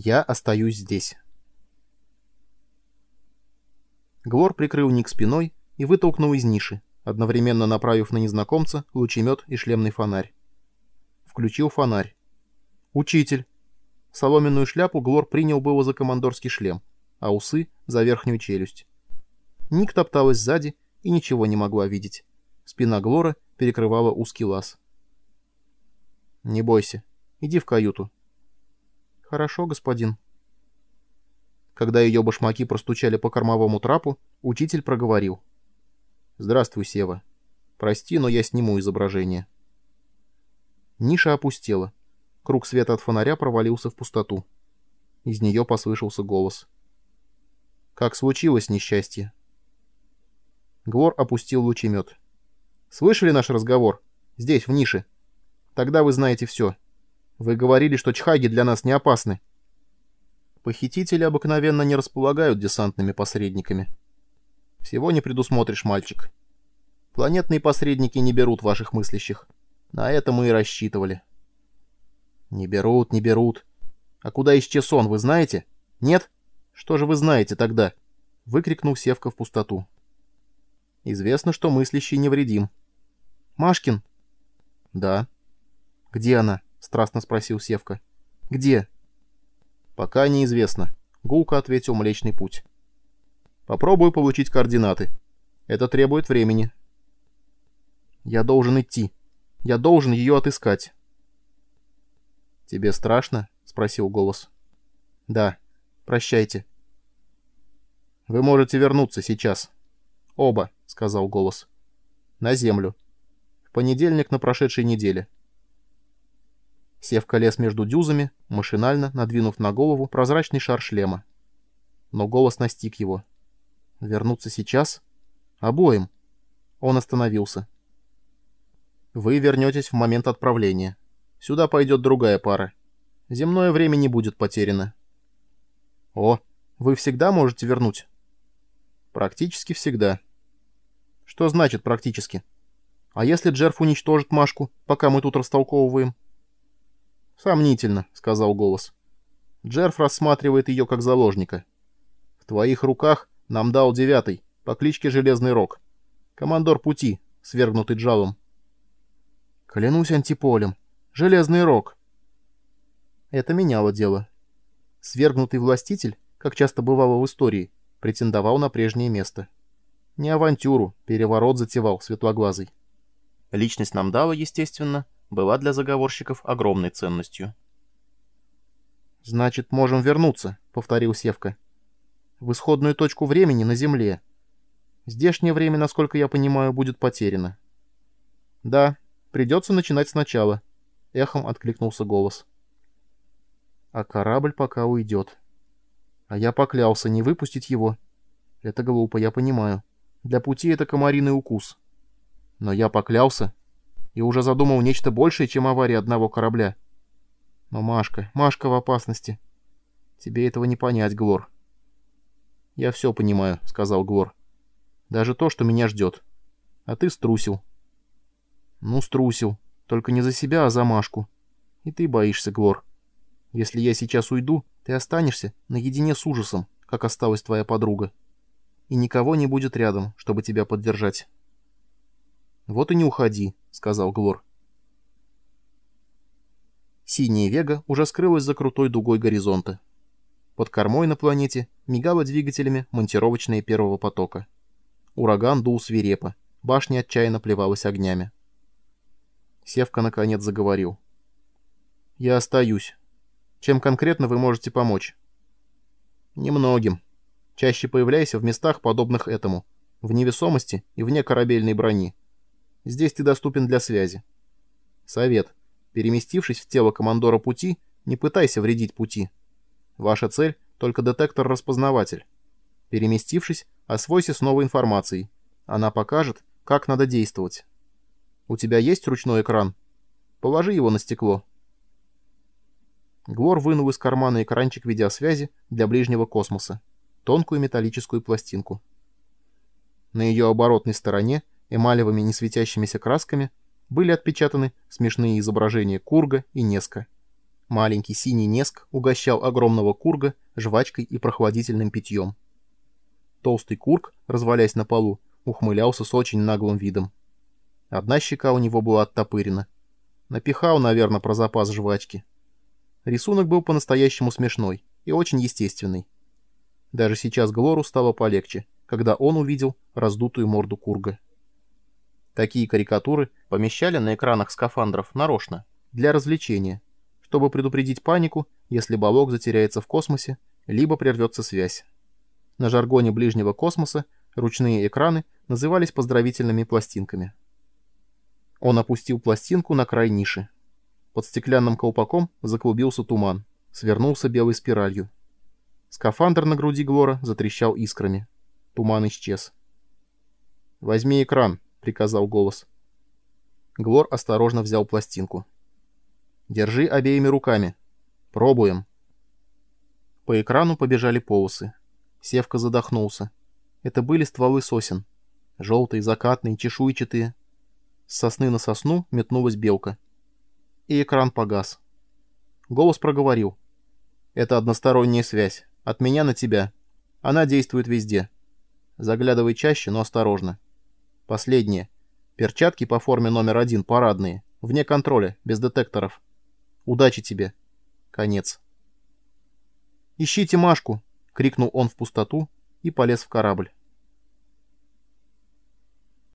Я остаюсь здесь. Глор прикрыл Ник спиной и вытолкнул из ниши, одновременно направив на незнакомца лучемет и шлемный фонарь. Включил фонарь. «Учитель!» Соломенную шляпу Глор принял было за командорский шлем, а усы — за верхнюю челюсть. Ник топталась сзади и ничего не могла видеть. Спина Глора перекрывала узкий лаз. «Не бойся. Иди в каюту». «Хорошо, господин». Когда ее башмаки простучали по кормовому трапу, учитель проговорил. «Здравствуй, Сева. Прости, но я сниму изображение». Ниша опустела. Круг света от фонаря провалился в пустоту. Из нее послышался голос. «Как случилось несчастье?» Глор опустил лучемет. «Слышали наш разговор? Здесь, в нише. Тогда вы знаете все. Вы говорили, что чхаги для нас не опасны». Похитители обыкновенно не располагают десантными посредниками. Всего не предусмотришь, мальчик. Планетные посредники не берут ваших мыслящих. На это мы и рассчитывали. Не берут, не берут. А куда исчез он, вы знаете? Нет? Что же вы знаете тогда? Выкрикнул Севка в пустоту. Известно, что мыслящий невредим. Машкин? Да. Где она? Страстно спросил Севка. Где? Пока неизвестно. Гулко ответил Млечный Путь. Попробую получить координаты. Это требует времени. Я должен идти. Я должен ее отыскать. «Тебе страшно?» — спросил голос. «Да. Прощайте». «Вы можете вернуться сейчас». «Оба», — сказал голос. «На землю. В понедельник на прошедшей неделе». Севка лез между дюзами, машинально надвинув на голову прозрачный шар шлема. Но голос настиг его. «Вернуться сейчас?» «Обоим». Он остановился. «Вы вернетесь в момент отправления». Сюда пойдет другая пара. Земное время не будет потеряно. О, вы всегда можете вернуть? Практически всегда. Что значит практически? А если Джерф уничтожит Машку, пока мы тут растолковываем? Сомнительно, сказал голос. Джерф рассматривает ее как заложника. В твоих руках нам дал девятый, по кличке Железный Рог. Командор пути, свергнутый Джалом. Клянусь антиполем, Железный рог. Это меняло дело. Свергнутый властитель, как часто бывало в истории, претендовал на прежнее место. Не авантюру, переворот затевал светлоглазый. Личность Намдала, естественно, была для заговорщиков огромной ценностью. «Значит, можем вернуться», — повторил Севка. «В исходную точку времени на Земле. Здешнее время, насколько я понимаю, будет потеряно». «Да, придется начинать сначала», — эхом откликнулся голос. «А корабль пока уйдет. А я поклялся не выпустить его. Это глупо, я понимаю. Для пути это комариный укус. Но я поклялся и уже задумал нечто большее, чем авария одного корабля. Но Машка, Машка в опасности. Тебе этого не понять, Глор». «Я все понимаю», — сказал Глор. «Даже то, что меня ждет. А ты струсил». «Ну, струсил», только не за себя, а за Машку. И ты боишься, Глор. Если я сейчас уйду, ты останешься наедине с ужасом, как осталась твоя подруга. И никого не будет рядом, чтобы тебя поддержать. «Вот и не уходи», — сказал Глор. Синяя Вега уже скрылась за крутой дугой горизонта. Под кормой на планете мигала двигателями монтировочные первого потока. Ураган дул свирепо, башня отчаянно плевалась огнями. Севка наконец заговорил. «Я остаюсь. Чем конкретно вы можете помочь?» «Немногим. Чаще появляйся в местах, подобных этому, в невесомости и вне корабельной брони. Здесь ты доступен для связи. Совет. Переместившись в тело командора пути, не пытайся вредить пути. Ваша цель — только детектор-распознаватель. Переместившись, освойся с новой информацией. Она покажет, как надо действовать». У тебя есть ручной экран? Положи его на стекло. Глор вынул из кармана экранчик видеосвязи для ближнего космоса, тонкую металлическую пластинку. На ее оборотной стороне эмалевыми несветящимися красками были отпечатаны смешные изображения Курга и Неска. Маленький синий неск угощал огромного курга жвачкой и прохладительным питьем. Толстый кург, развалясь на полу, ухмылялся с очень наглым видом. Одна щека у него была оттопырена. Напихал, наверное, про запас жвачки. Рисунок был по-настоящему смешной и очень естественный. Даже сейчас Глору стало полегче, когда он увидел раздутую морду курга. Такие карикатуры помещали на экранах скафандров нарочно, для развлечения, чтобы предупредить панику, если балок затеряется в космосе, либо прервется связь. На жаргоне ближнего космоса ручные экраны назывались поздравительными пластинками. Он опустил пластинку на край ниши. Под стеклянным колпаком заклубился туман, свернулся белой спиралью. Скафандр на груди Глора затрещал искрами. Туман исчез. «Возьми экран», — приказал голос. Глор осторожно взял пластинку. «Держи обеими руками. Пробуем». По экрану побежали полосы. Севка задохнулся. Это были стволы сосен. Желтые, закатные, чешуйчатые. С сосны на сосну метнулась белка. И экран погас. Голос проговорил. «Это односторонняя связь. От меня на тебя. Она действует везде. Заглядывай чаще, но осторожно. Последнее. Перчатки по форме номер один, парадные. Вне контроля, без детекторов. Удачи тебе. Конец. «Ищите Машку!» — крикнул он в пустоту и полез в корабль.